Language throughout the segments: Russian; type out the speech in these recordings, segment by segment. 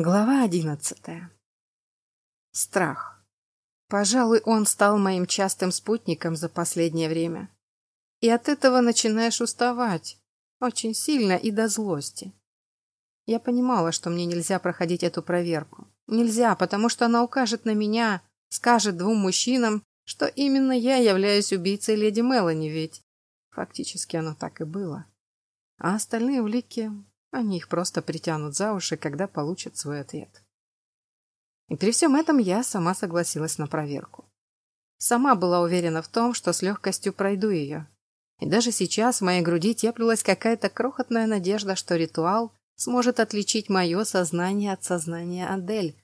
Глава одиннадцатая. Страх. Пожалуй, он стал моим частым спутником за последнее время. И от этого начинаешь уставать. Очень сильно и до злости. Я понимала, что мне нельзя проходить эту проверку. Нельзя, потому что она укажет на меня, скажет двум мужчинам, что именно я являюсь убийцей леди Мелани, ведь фактически оно так и было. А остальные улики они их просто притянут за уши, когда получат свой ответ. И при всем этом я сама согласилась на проверку. Сама была уверена в том, что с легкостью пройду ее. И даже сейчас в моей груди теплилась какая-то крохотная надежда, что ритуал сможет отличить мое сознание от сознания Адель,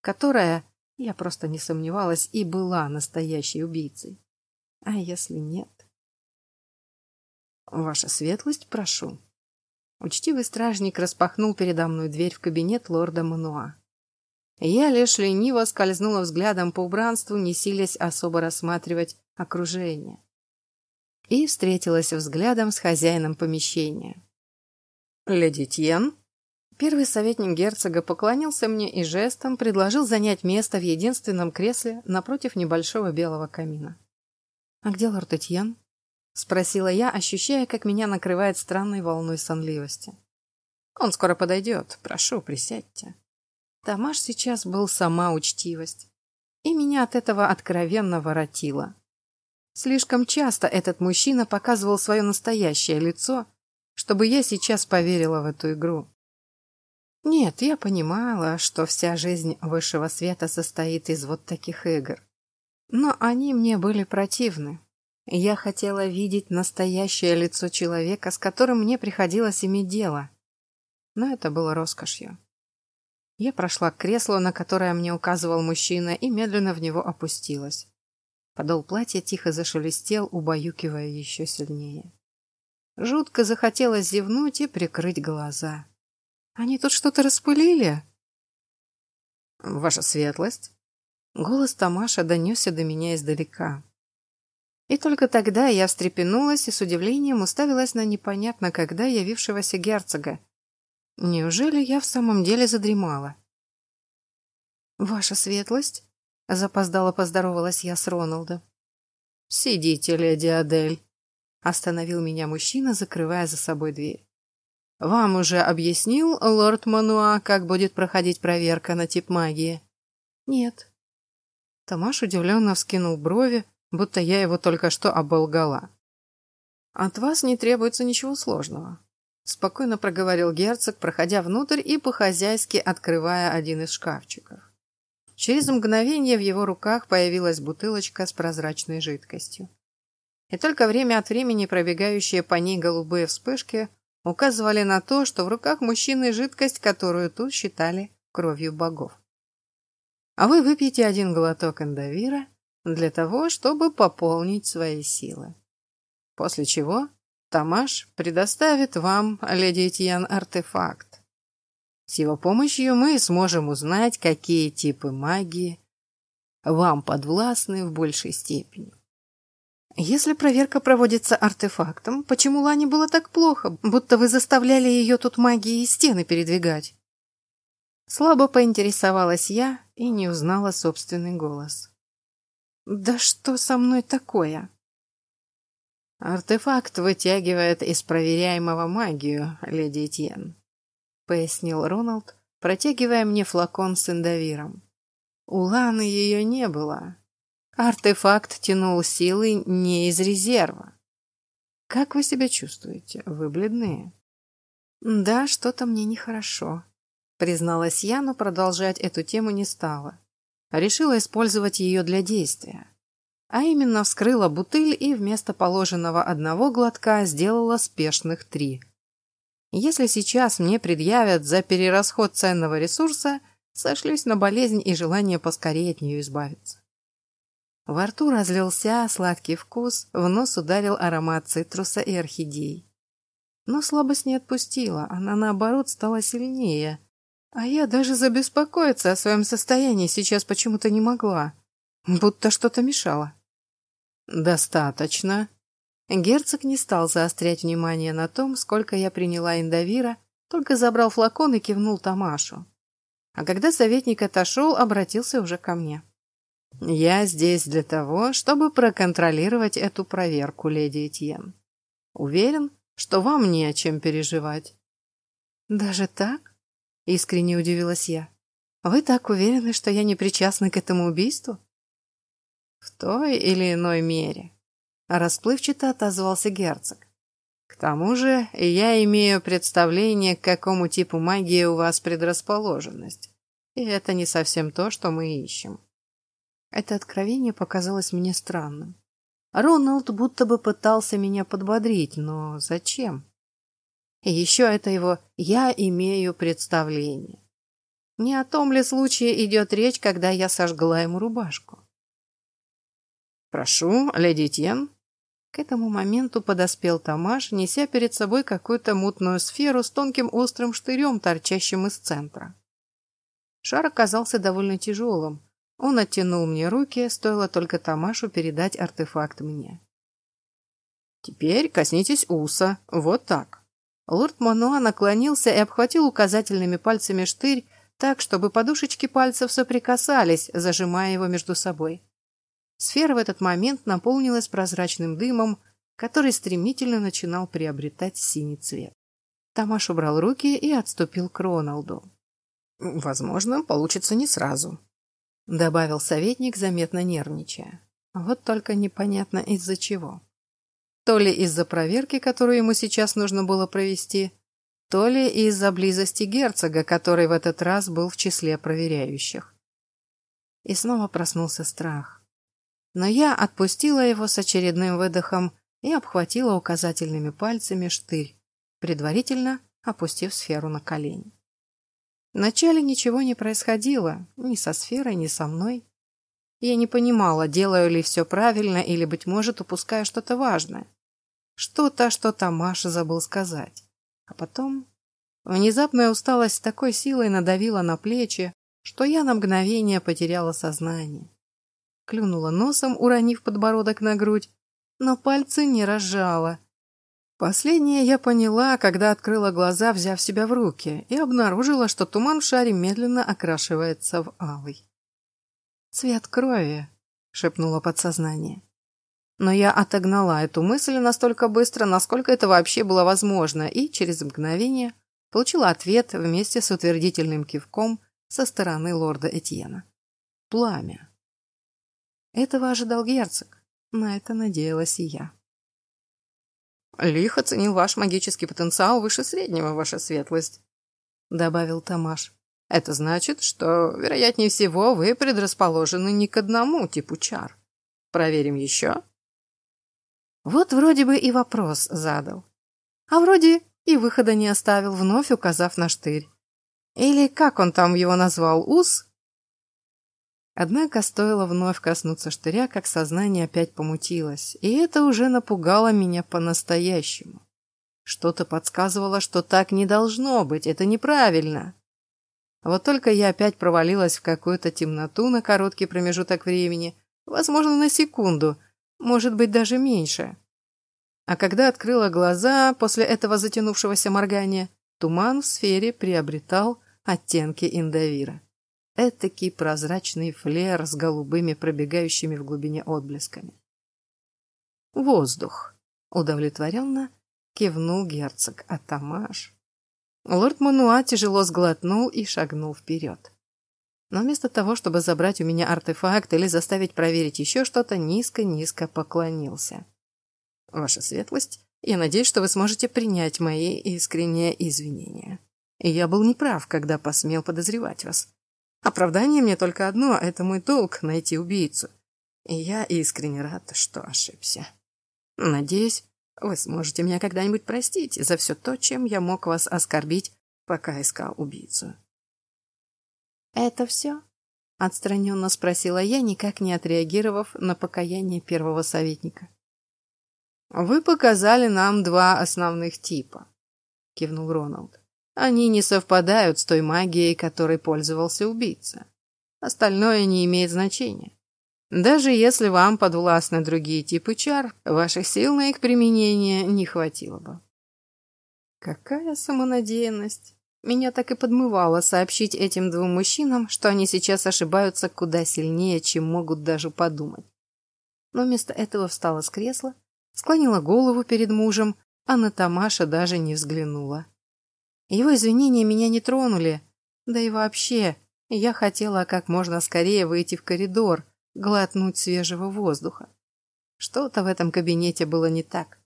которая, я просто не сомневалась, и была настоящей убийцей. А если нет? Ваша светлость, прошу. Учтивый стражник распахнул передо мной дверь в кабинет лорда Мануа. Я лишь лениво скользнула взглядом по убранству, не силясь особо рассматривать окружение. И встретилась взглядом с хозяином помещения. «Леди Тьен?» Первый советник герцога поклонился мне и жестом предложил занять место в единственном кресле напротив небольшого белого камина. «А где лорд Этьен?» — спросила я, ощущая, как меня накрывает странной волной сонливости. «Он скоро подойдет. Прошу, присядьте». Тамаш сейчас был сама учтивость, и меня от этого откровенно воротило. Слишком часто этот мужчина показывал свое настоящее лицо, чтобы я сейчас поверила в эту игру. Нет, я понимала, что вся жизнь высшего света состоит из вот таких игр. Но они мне были противны, я хотела видеть настоящее лицо человека, с которым мне приходилось иметь дело. Но это было роскошью. Я прошла к креслу, на которое мне указывал мужчина, и медленно в него опустилась. Подол платья тихо зашелестел, убаюкивая еще сильнее. Жутко захотелось зевнуть и прикрыть глаза. Они тут что-то распылили? Ваша светлость? Голос Тамаша донесся до меня издалека. И только тогда я встрепенулась и с удивлением уставилась на непонятно когда явившегося герцога. Неужели я в самом деле задремала? «Ваша светлость?» — запоздало поздоровалась я с Роналдом. «Сидите, леди Адель», — остановил меня мужчина, закрывая за собой дверь. «Вам уже объяснил лорд Мануа, как будет проходить проверка на тип магии?» «Нет». Тамаш удивленно вскинул брови, будто я его только что оболгала. «От вас не требуется ничего сложного», — спокойно проговорил герцог, проходя внутрь и по-хозяйски открывая один из шкафчиков. Через мгновение в его руках появилась бутылочка с прозрачной жидкостью. И только время от времени пробегающие по ней голубые вспышки указывали на то, что в руках мужчины жидкость, которую тут считали кровью богов. А вы выпьете один глоток эндовира для того, чтобы пополнить свои силы. После чего Тамаш предоставит вам, леди Этьян, артефакт. С его помощью мы сможем узнать, какие типы магии вам подвластны в большей степени. Если проверка проводится артефактом, почему Лане было так плохо, будто вы заставляли ее тут магией стены передвигать? Слабо поинтересовалась я и не узнала собственный голос. Да что со мной такое? Артефакт вытягивает из проверяемого магию, леди Этьен, пояснил Роналд, протягивая мне флакон с индовиром. У Ланы ее не было. Артефакт тянул силы не из резерва. Как вы себя чувствуете? Вы бледные. Да, что-то мне нехорошо, призналась я, но продолжать эту тему не стала решила использовать ее для действия. А именно вскрыла бутыль и вместо положенного одного глотка сделала спешных три. Если сейчас мне предъявят за перерасход ценного ресурса, сошлюсь на болезнь и желание поскорее от нее избавиться. Во рту разлился сладкий вкус, в нос ударил аромат цитруса и орхидей. Но слабость не отпустила, она наоборот стала сильнее, а я даже забеспокоиться о своем состоянии сейчас почему-то не могла. Будто что-то мешало. «Достаточно». Герцог не стал заострять внимание на том, сколько я приняла индовира, только забрал флакон и кивнул Тамашу. А когда советник отошел, обратился уже ко мне. «Я здесь для того, чтобы проконтролировать эту проверку, леди Этьен. Уверен, что вам не о чем переживать». «Даже так?» — искренне удивилась я. «Вы так уверены, что я не причастна к этому убийству?» «В той или иной мере», — расплывчато отозвался герцог. «К тому же я имею представление, к какому типу магии у вас предрасположенность, и это не совсем то, что мы ищем». Это откровение показалось мне странным. Роналд будто бы пытался меня подбодрить, но зачем? И еще это его «я имею представление». Не о том ли случае идет речь, когда я сожгла ему рубашку? «Прошу, леди Тьен». К этому моменту подоспел Тамаш, неся перед собой какую-то мутную сферу с тонким острым штырем, торчащим из центра. Шар оказался довольно тяжелым. Он оттянул мне руки, стоило только Тамашу передать артефакт мне. «Теперь коснитесь уса. Вот так». Лорд Мануа наклонился и обхватил указательными пальцами штырь так, чтобы подушечки пальцев соприкасались, зажимая его между собой. Сфера в этот момент наполнилась прозрачным дымом, который стремительно начинал приобретать синий цвет. Тамаш убрал руки и отступил к Роналду. «Возможно, получится не сразу», — добавил советник, заметно нервничая. Вот только непонятно из-за чего. То ли из-за проверки, которую ему сейчас нужно было провести, то ли из-за близости герцога, который в этот раз был в числе проверяющих. И снова проснулся страх но я отпустила его с очередным выдохом и обхватила указательными пальцами штырь, предварительно опустив сферу на колени. Вначале ничего не происходило, ни со сферой, ни со мной. Я не понимала, делаю ли все правильно или, быть может, упускаю что-то важное. Что-то, что Тамаша забыл сказать. А потом внезапная усталость такой силой надавила на плечи, что я на мгновение потеряла сознание клюнула носом, уронив подбородок на грудь, но пальцы не разжала. Последнее я поняла, когда открыла глаза, взяв себя в руки, и обнаружила, что туман в шаре медленно окрашивается в алый. «Цвет крови», — шепнуло подсознание. Но я отогнала эту мысль настолько быстро, насколько это вообще было возможно, и через мгновение получила ответ вместе с утвердительным кивком со стороны лорда Этьена. Пламя. Этого ожидал герцог. На это надеялась и я. «Лих оценил ваш магический потенциал выше среднего, ваша светлость», — добавил Тамаш. «Это значит, что, вероятнее всего, вы предрасположены не к одному типу чар. Проверим еще?» Вот вроде бы и вопрос задал. А вроде и выхода не оставил, вновь указав на штырь. Или как он там его назвал, ус? Однако стоило вновь коснуться штыря, как сознание опять помутилось, и это уже напугало меня по-настоящему. Что-то подсказывало, что так не должно быть, это неправильно. Вот только я опять провалилась в какую-то темноту на короткий промежуток времени, возможно, на секунду, может быть, даже меньше. А когда открыла глаза после этого затянувшегося моргания, туман в сфере приобретал оттенки индовира. Этакий прозрачный флер с голубыми пробегающими в глубине отблесками. «Воздух!» — удовлетворенно кивнул герцог, а Тамаш... Лорд Мануа тяжело сглотнул и шагнул вперед. Но вместо того, чтобы забрать у меня артефакт или заставить проверить еще что-то, низко-низко поклонился. «Ваша светлость, я надеюсь, что вы сможете принять мои искренние извинения. Я был неправ, когда посмел подозревать вас. Оправдание мне только одно — это мой долг — найти убийцу. И я искренне рад, что ошибся. Надеюсь, вы сможете меня когда-нибудь простить за все то, чем я мог вас оскорбить, пока искал убийцу. «Это все?» — отстраненно спросила я, никак не отреагировав на покаяние первого советника. «Вы показали нам два основных типа», — кивнул Роналд. Они не совпадают с той магией, которой пользовался убийца. Остальное не имеет значения. Даже если вам подвластны другие типы чар, ваших сил на их применение не хватило бы. Какая самонадеянность! Меня так и подмывало сообщить этим двум мужчинам, что они сейчас ошибаются куда сильнее, чем могут даже подумать. Но вместо этого встала с кресла, склонила голову перед мужем, а на Тамаша даже не взглянула. Его извинения меня не тронули, да и вообще, я хотела как можно скорее выйти в коридор, глотнуть свежего воздуха. Что-то в этом кабинете было не так.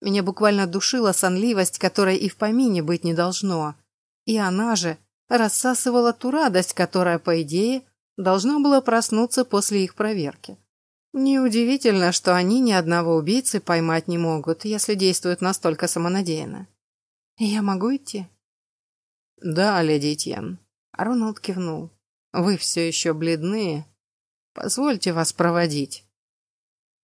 Меня буквально душила сонливость, которой и в помине быть не должно. И она же рассасывала ту радость, которая, по идее, должна была проснуться после их проверки. Неудивительно, что они ни одного убийцы поймать не могут, если действуют настолько самонадеянно. «Я могу идти?» «Да, леди Этьен». Роналд кивнул. «Вы все еще бледны. Позвольте вас проводить».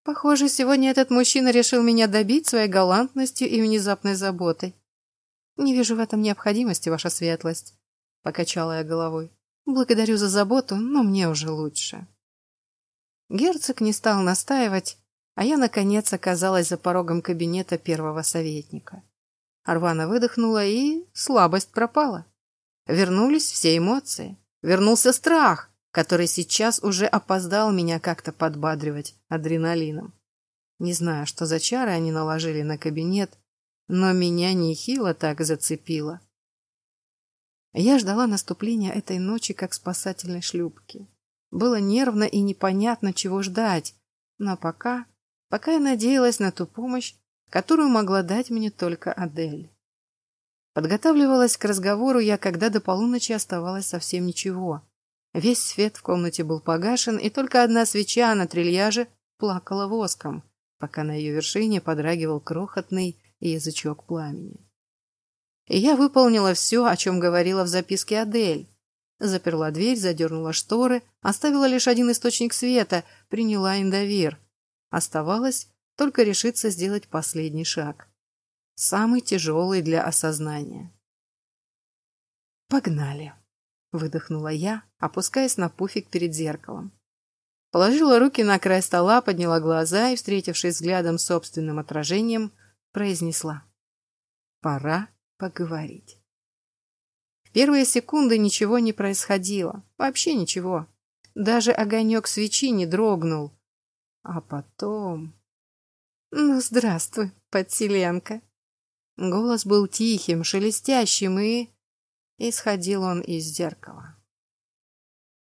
Похоже, сегодня этот мужчина решил меня добить своей галантностью и внезапной заботой. Не вижу в этом необходимости, ваша светлость, покачала я головой. Благодарю за заботу, но мне уже лучше. Герцог не стал настаивать, а я, наконец, оказалась за порогом кабинета первого советника. Арвана выдохнула, и слабость пропала. Вернулись все эмоции. Вернулся страх, который сейчас уже опоздал меня как-то подбадривать адреналином. Не знаю, что за чары они наложили на кабинет, но меня нехило так зацепило. Я ждала наступления этой ночи как спасательной шлюпки. Было нервно и непонятно, чего ждать, но пока, пока я надеялась на ту помощь, которую могла дать мне только Адель. Подготавливалась к разговору я, когда до полуночи оставалось совсем ничего. Весь свет в комнате был погашен, и только одна свеча на трильяже плакала воском, пока на ее вершине подрагивал крохотный язычок пламени. Я выполнила все, о чем говорила в записке Адель. Заперла дверь, задернула шторы, оставила лишь один источник света, приняла индовир. Оставалось только решиться сделать последний шаг. Самый тяжелый для осознания. Погнали. Выдохнула я, опускаясь на пуфик перед зеркалом. Положила руки на край стола, подняла глаза и, встретившись взглядом с собственным отражением, произнесла. Пора поговорить. В первые секунды ничего не происходило. Вообще ничего. Даже огонек свечи не дрогнул. А потом... «Ну, здравствуй, подселенка!» Голос был тихим, шелестящим и исходил он из зеркала.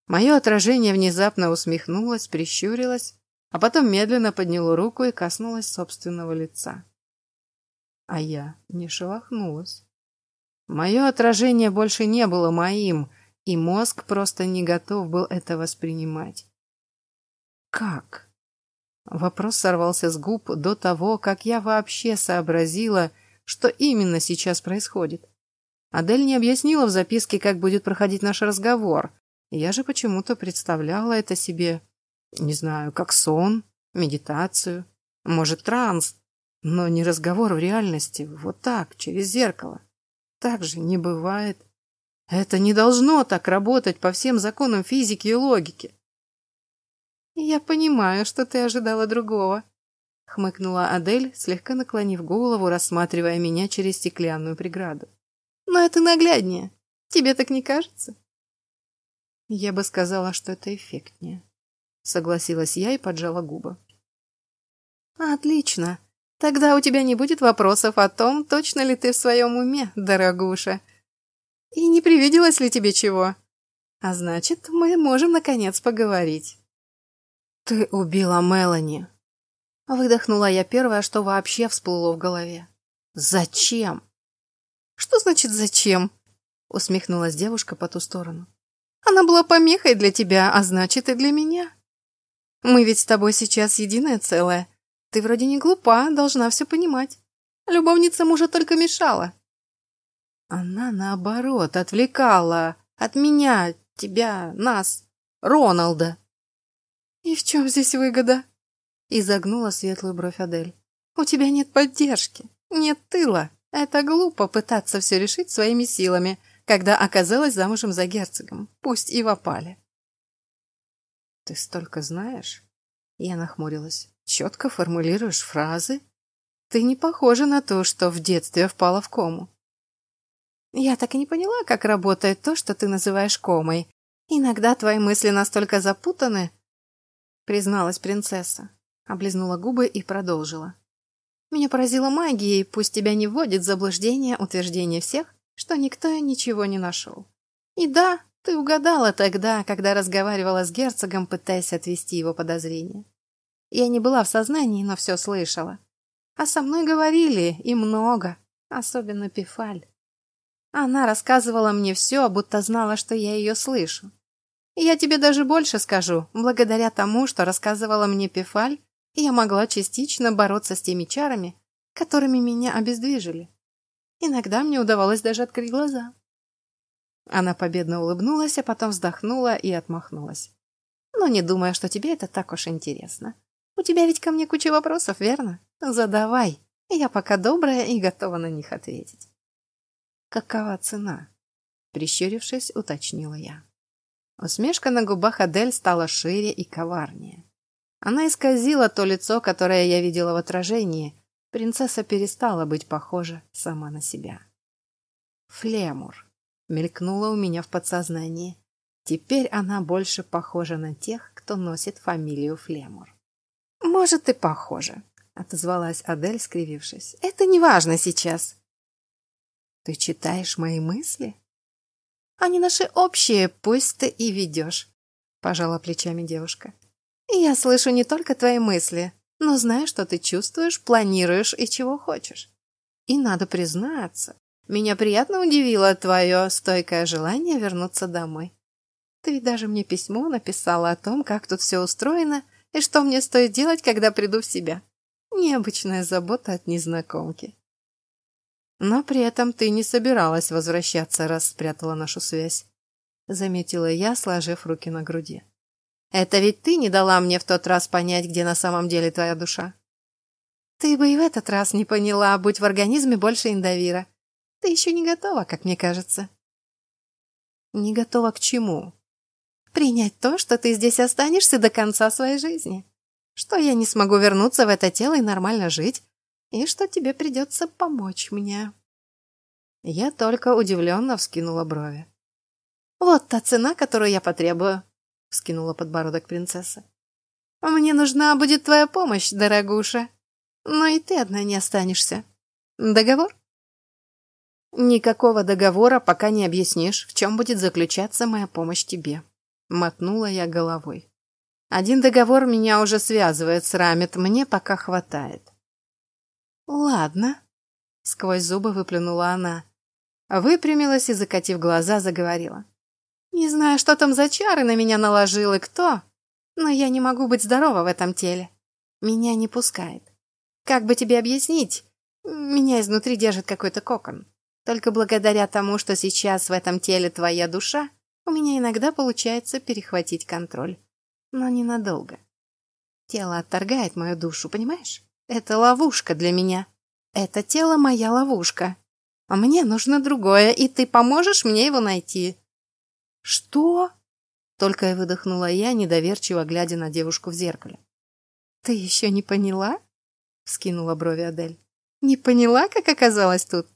Мое отражение внезапно усмехнулось, прищурилось, а потом медленно подняло руку и коснулось собственного лица. А я не шелохнулась. Мое отражение больше не было моим, и мозг просто не готов был это воспринимать. Как? Вопрос сорвался с губ до того, как я вообще сообразила, что именно сейчас происходит. Адель не объяснила в записке, как будет проходить наш разговор. Я же почему-то представляла это себе, не знаю, как сон, медитацию, может, транс, но не разговор в реальности, вот так, через зеркало. Так же не бывает. Это не должно так работать по всем законам физики и логики. «Я понимаю, что ты ожидала другого», — хмыкнула Адель, слегка наклонив голову, рассматривая меня через стеклянную преграду. Но это нагляднее. Тебе так не кажется? Я бы сказала, что это эффектнее. Согласилась я и поджала губы. Отлично. Тогда у тебя не будет вопросов о том, точно ли ты в своем уме, дорогуша. И не привиделось ли тебе чего? А значит, мы можем наконец поговорить. Ты убила Мелани. Выдохнула я первое, что вообще всплыло в голове. Зачем? Что значит «зачем»?» — усмехнулась девушка по ту сторону. «Она была помехой для тебя, а значит и для меня. Мы ведь с тобой сейчас единое целое. Ты вроде не глупа, должна все понимать. Любовница мужа только мешала». Она, наоборот, отвлекала от меня, тебя, нас, Роналда. «И в чем здесь выгода?» — изогнула светлую бровь Адель. «У тебя нет поддержки, нет тыла». Это глупо пытаться все решить своими силами, когда оказалась замужем за герцогом, пусть и в опале. «Ты столько знаешь?» Я нахмурилась. «Четко формулируешь фразы? Ты не похожа на то, что в детстве впала в кому». Я так и не поняла, как работает то, что ты называешь комой. Иногда твои мысли настолько запутаны, призналась принцесса, облизнула губы и продолжила. Меня поразила магия, пусть тебя не вводит в заблуждение утверждение всех, что никто ничего не нашел. И да, ты угадала тогда, когда разговаривала с герцогом, пытаясь отвести его подозрения. Я не была в сознании, но все слышала. А со мной говорили, и много, особенно Пифаль. Она рассказывала мне все, будто знала, что я ее слышу. И я тебе даже больше скажу. Благодаря тому, что рассказывала мне Пифаль, я могла частично бороться с теми чарами, которыми меня обездвижили. Иногда мне удавалось даже открыть глаза. Она победно улыбнулась, а потом вздохнула и отмахнулась. «Но не думаю, что тебе это так уж интересно. У тебя ведь ко мне куча вопросов, верно? Задавай. Я пока добрая и готова на них ответить». «Какова цена?» Прищурившись, уточнила я. Усмешка на губах Адель стала шире и коварнее. Она исказила то лицо, которое я видела в отражении. Принцесса перестала быть похожа сама на себя. Флемур мелькнула у меня в подсознании. Теперь она больше похожа на тех, кто носит фамилию Флемур. «Может, и похожа», — отозвалась Адель, скривившись. «Это не важно сейчас. Ты читаешь мои мысли? Они наши общие, пусть ты и ведешь, пожала плечами девушка. Я слышу не только твои мысли, но знаю, что ты чувствуешь, планируешь и чего хочешь. И надо признаться, меня приятно удивило твое стойкое желание вернуться домой. Ты ведь даже мне письмо написала о том, как тут все устроено и что мне стоит делать, когда приду в себя. Необычная забота от незнакомки. Но при этом ты не собиралась возвращаться, раз спрятала нашу связь. Заметила я, сложив руки на груди. Это ведь ты не дала мне в тот раз понять, где на самом деле твоя душа. Ты бы и в этот раз не поняла, будь в организме больше индовира. Ты еще не готова, как мне кажется. Не готова к чему? Принять то, что ты здесь останешься до конца своей жизни. Что я не смогу вернуться в это тело и нормально жить, и что тебе придется помочь мне. Я только удивленно вскинула брови. «Вот та цена, которую я потребую», — вскинула подбородок принцесса. «Мне нужна будет твоя помощь, дорогуша. Но и ты одна не останешься. Договор?» «Никакого договора, пока не объяснишь, в чем будет заключаться моя помощь тебе», — мотнула я головой. «Один договор меня уже связывает с Рамет, мне пока хватает. «Ладно», — сквозь зубы выплюнула она. Выпрямилась и, закатив глаза, заговорила. «Не знаю, что там за чары на меня наложил и кто, но я не могу быть здорова в этом теле. Меня не пускает. Как бы тебе объяснить? Меня изнутри держит какой-то кокон. Только благодаря тому, что сейчас в этом теле твоя душа, у меня иногда получается перехватить контроль. Но ненадолго. Тело отторгает мою душу, понимаешь? Это ловушка для меня. Это тело моя ловушка. А мне нужно другое, и ты поможешь мне его найти. Что? Только и выдохнула я, недоверчиво глядя на девушку в зеркале. Ты еще не поняла? Вскинула брови Адель. Не поняла, как оказалось тут?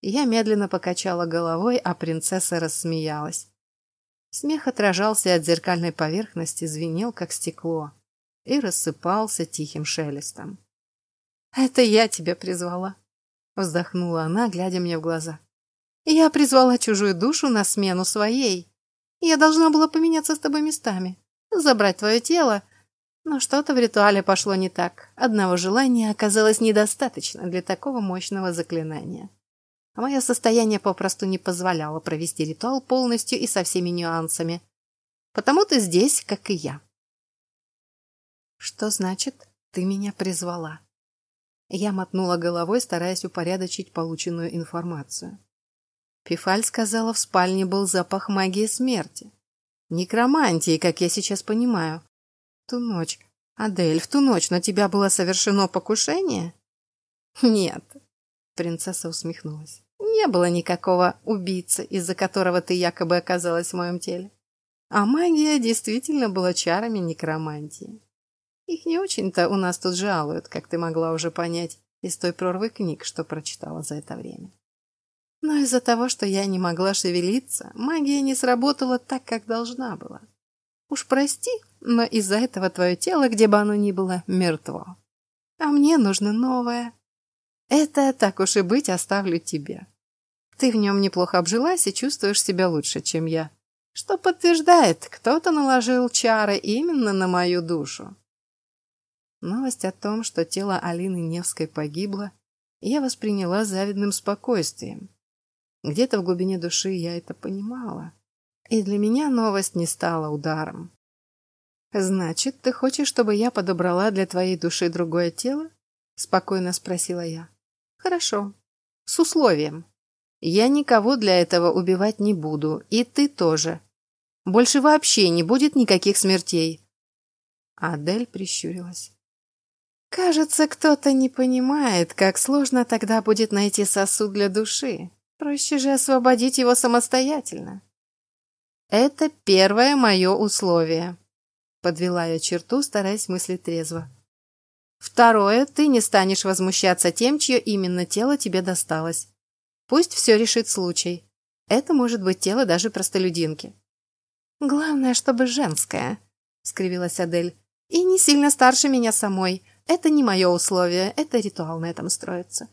Я медленно покачала головой, а принцесса рассмеялась. Смех отражался от зеркальной поверхности, звенел, как стекло и рассыпался тихим шелестом. «Это я тебя призвала», — вздохнула она, глядя мне в глаза. «Я призвала чужую душу на смену своей. Я должна была поменяться с тобой местами, забрать твое тело, но что-то в ритуале пошло не так. Одного желания оказалось недостаточно для такого мощного заклинания. Мое состояние попросту не позволяло провести ритуал полностью и со всеми нюансами. Потому ты здесь, как и я. Что значит «ты меня призвала»? Я мотнула головой, стараясь упорядочить полученную информацию. Пифаль сказала, в спальне был запах магии смерти. Некромантии, как я сейчас понимаю. Ту ночь, Адель, в ту ночь на тебя было совершено покушение? Нет, принцесса усмехнулась. Не было никакого убийцы, из-за которого ты якобы оказалась в моем теле. А магия действительно была чарами некромантии. Их не очень-то у нас тут жалуют, как ты могла уже понять из той прорвы книг, что прочитала за это время. Но из-за того, что я не могла шевелиться, магия не сработала так, как должна была. Уж прости, но из-за этого твое тело, где бы оно ни было, мертво. А мне нужно новое. Это, так уж и быть, оставлю тебе. Ты в нем неплохо обжилась и чувствуешь себя лучше, чем я. Что подтверждает, кто-то наложил чары именно на мою душу. Новость о том, что тело Алины Невской погибло, я восприняла завидным спокойствием. Где-то в глубине души я это понимала. И для меня новость не стала ударом. «Значит, ты хочешь, чтобы я подобрала для твоей души другое тело?» — спокойно спросила я. «Хорошо. С условием. Я никого для этого убивать не буду, и ты тоже. Больше вообще не будет никаких смертей». Адель прищурилась. «Кажется, кто-то не понимает, как сложно тогда будет найти сосуд для души. Проще же освободить его самостоятельно». «Это первое мое условие», — подвела я черту, стараясь мыслить трезво. «Второе, ты не станешь возмущаться тем, чье именно тело тебе досталось. Пусть все решит случай. Это может быть тело даже простолюдинки». «Главное, чтобы женское», — скривилась Адель. «И не сильно старше меня самой. Это не мое условие, это ритуал на этом строится».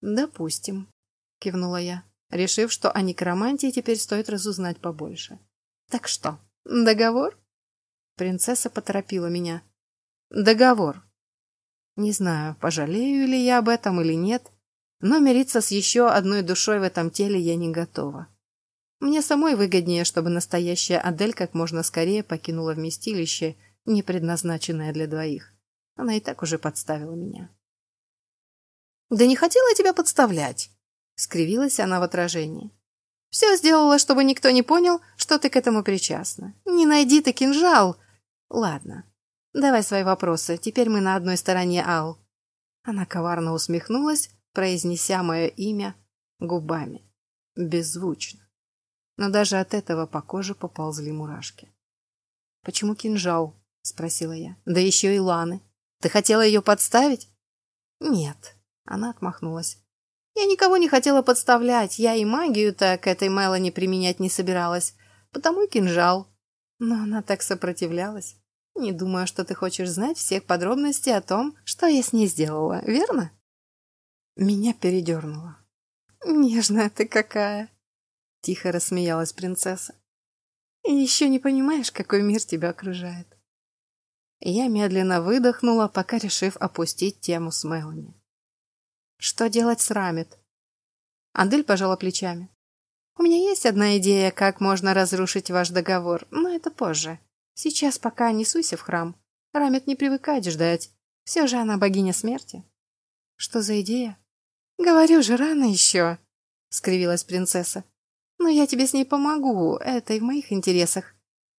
«Допустим», — кивнула я решив, что о некромантии теперь стоит разузнать побольше. «Так что, договор?» Принцесса поторопила меня. «Договор». Не знаю, пожалею ли я об этом или нет, но мириться с еще одной душой в этом теле я не готова. Мне самой выгоднее, чтобы настоящая Адель как можно скорее покинула вместилище, не предназначенное для двоих. Она и так уже подставила меня. «Да не хотела тебя подставлять», Скривилась она в отражении. Все сделала, чтобы никто не понял, что ты к этому причастна. Не найди ты кинжал. Ладно, давай свои вопросы. Теперь мы на одной стороне, Ал. Она коварно усмехнулась, произнеся мое имя губами. Беззвучно. Но даже от этого по коже поползли мурашки. «Почему кинжал?» — спросила я. «Да еще и Ланы. Ты хотела ее подставить?» «Нет», — она отмахнулась. Я никого не хотела подставлять, я и магию-то к этой Мелани применять не собиралась, потому и кинжал. Но она так сопротивлялась. Не думаю, что ты хочешь знать всех подробностей о том, что я с ней сделала, верно? Меня передернуло. Нежная ты какая! Тихо рассмеялась принцесса. И еще не понимаешь, какой мир тебя окружает. Я медленно выдохнула, пока решив опустить тему с Мелани. Что делать с Рамет? Андель пожала плечами. У меня есть одна идея, как можно разрушить ваш договор, но это позже. Сейчас пока не суйся в храм. Рамет не привыкает ждать. Все же она богиня смерти. Что за идея? Говорю же, рано еще, скривилась принцесса. Но я тебе с ней помогу, это и в моих интересах.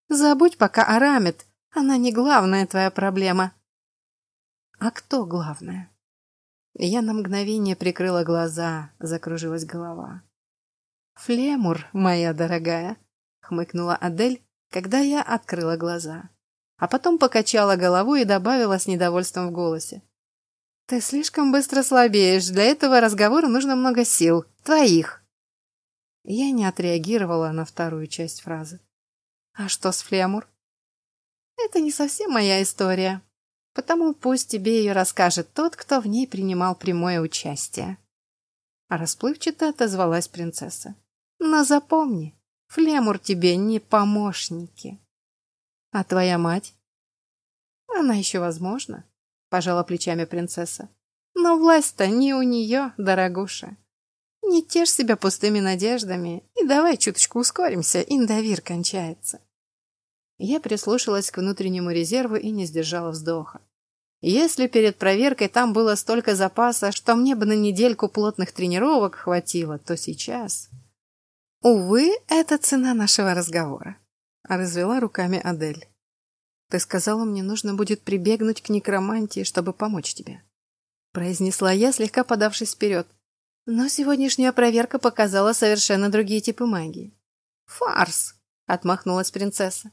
Забудь пока о Рамет, она не главная твоя проблема. А кто главная? Я на мгновение прикрыла глаза, закружилась голова. «Флемур, моя дорогая!» — хмыкнула Адель, когда я открыла глаза. А потом покачала головой и добавила с недовольством в голосе. «Ты слишком быстро слабеешь. Для этого разговора нужно много сил. Твоих!» Я не отреагировала на вторую часть фразы. «А что с Флемур?» «Это не совсем моя история», Потому пусть тебе ее расскажет тот, кто в ней принимал прямое участие. А расплывчато отозвалась принцесса. Но запомни, Флемур тебе не помощники. А твоя мать? Она еще возможна, пожала плечами принцесса. Но власть-то не у нее, дорогуша. Не тешь себя пустыми надеждами и давай чуточку ускоримся, индовир кончается. Я прислушалась к внутреннему резерву и не сдержала вздоха. Если перед проверкой там было столько запаса, что мне бы на недельку плотных тренировок хватило, то сейчас... Увы, это цена нашего разговора. Развела руками Адель. Ты сказала, мне нужно будет прибегнуть к некромантии, чтобы помочь тебе. Произнесла я, слегка подавшись вперед. Но сегодняшняя проверка показала совершенно другие типы магии. Фарс! Отмахнулась принцесса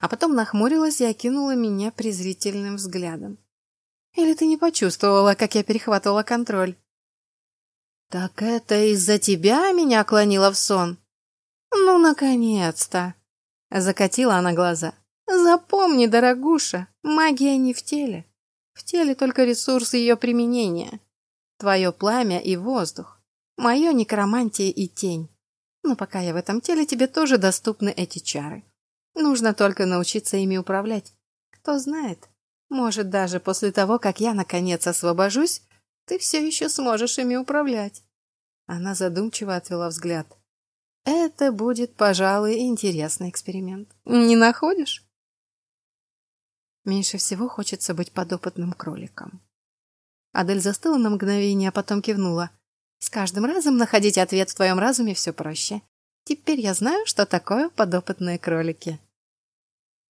а потом нахмурилась и окинула меня презрительным взглядом. «Или ты не почувствовала, как я перехватывала контроль?» «Так это из-за тебя меня клонило в сон?» «Ну, наконец-то!» — закатила она глаза. «Запомни, дорогуша, магия не в теле. В теле только ресурс ее применения. Твое пламя и воздух. Мое некромантия и тень. Но пока я в этом теле, тебе тоже доступны эти чары. Нужно только научиться ими управлять. Кто знает, может, даже после того, как я наконец освобожусь, ты все еще сможешь ими управлять. Она задумчиво отвела взгляд. Это будет, пожалуй, интересный эксперимент. Не находишь? Меньше всего хочется быть подопытным кроликом. Адель застыла на мгновение, а потом кивнула. С каждым разом находить ответ в твоем разуме все проще. Теперь я знаю, что такое подопытные кролики.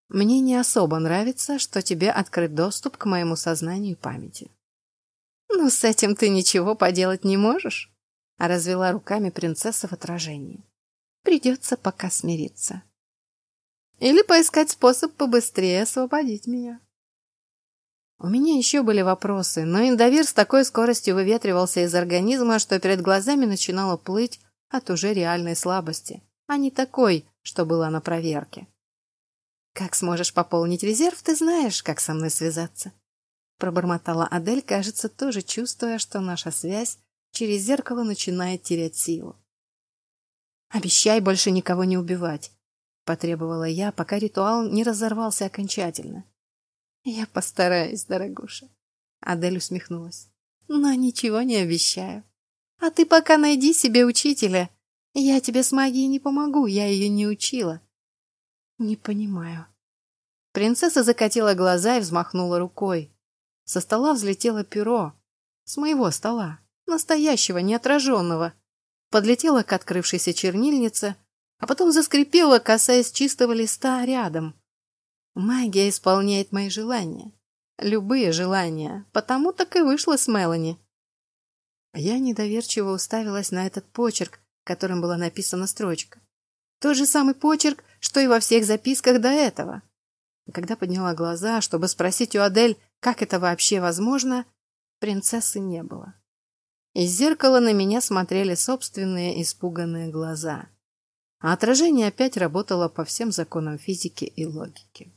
Мне не особо нравится, что тебе открыт доступ к моему сознанию и памяти. Ну, с этим ты ничего поделать не можешь, развела руками принцесса в отражении. Придется пока смириться. Или поискать способ побыстрее освободить меня. У меня еще были вопросы, но индовир с такой скоростью выветривался из организма, что перед глазами начинало плыть от уже реальной слабости, а не такой, что была на проверке. «Как сможешь пополнить резерв, ты знаешь, как со мной связаться», пробормотала Адель, кажется, тоже чувствуя, что наша связь через зеркало начинает терять силу. «Обещай больше никого не убивать», — потребовала я, пока ритуал не разорвался окончательно. «Я постараюсь, дорогуша», — Адель усмехнулась. «Но ничего не обещаю. А ты пока найди себе учителя. Я тебе с магией не помогу, я ее не учила. Не понимаю. Принцесса закатила глаза и взмахнула рукой. Со стола взлетело перо. С моего стола. Настоящего, неотраженного. Подлетела к открывшейся чернильнице, а потом заскрипела, касаясь чистого листа рядом. Магия исполняет мои желания. Любые желания. Потому так и вышло с Мелани. Я недоверчиво уставилась на этот почерк, которым была написана строчка. Тот же самый почерк, что и во всех записках до этого. Когда подняла глаза, чтобы спросить у Адель, как это вообще возможно, принцессы не было. Из зеркала на меня смотрели собственные испуганные глаза. А отражение опять работало по всем законам физики и логики.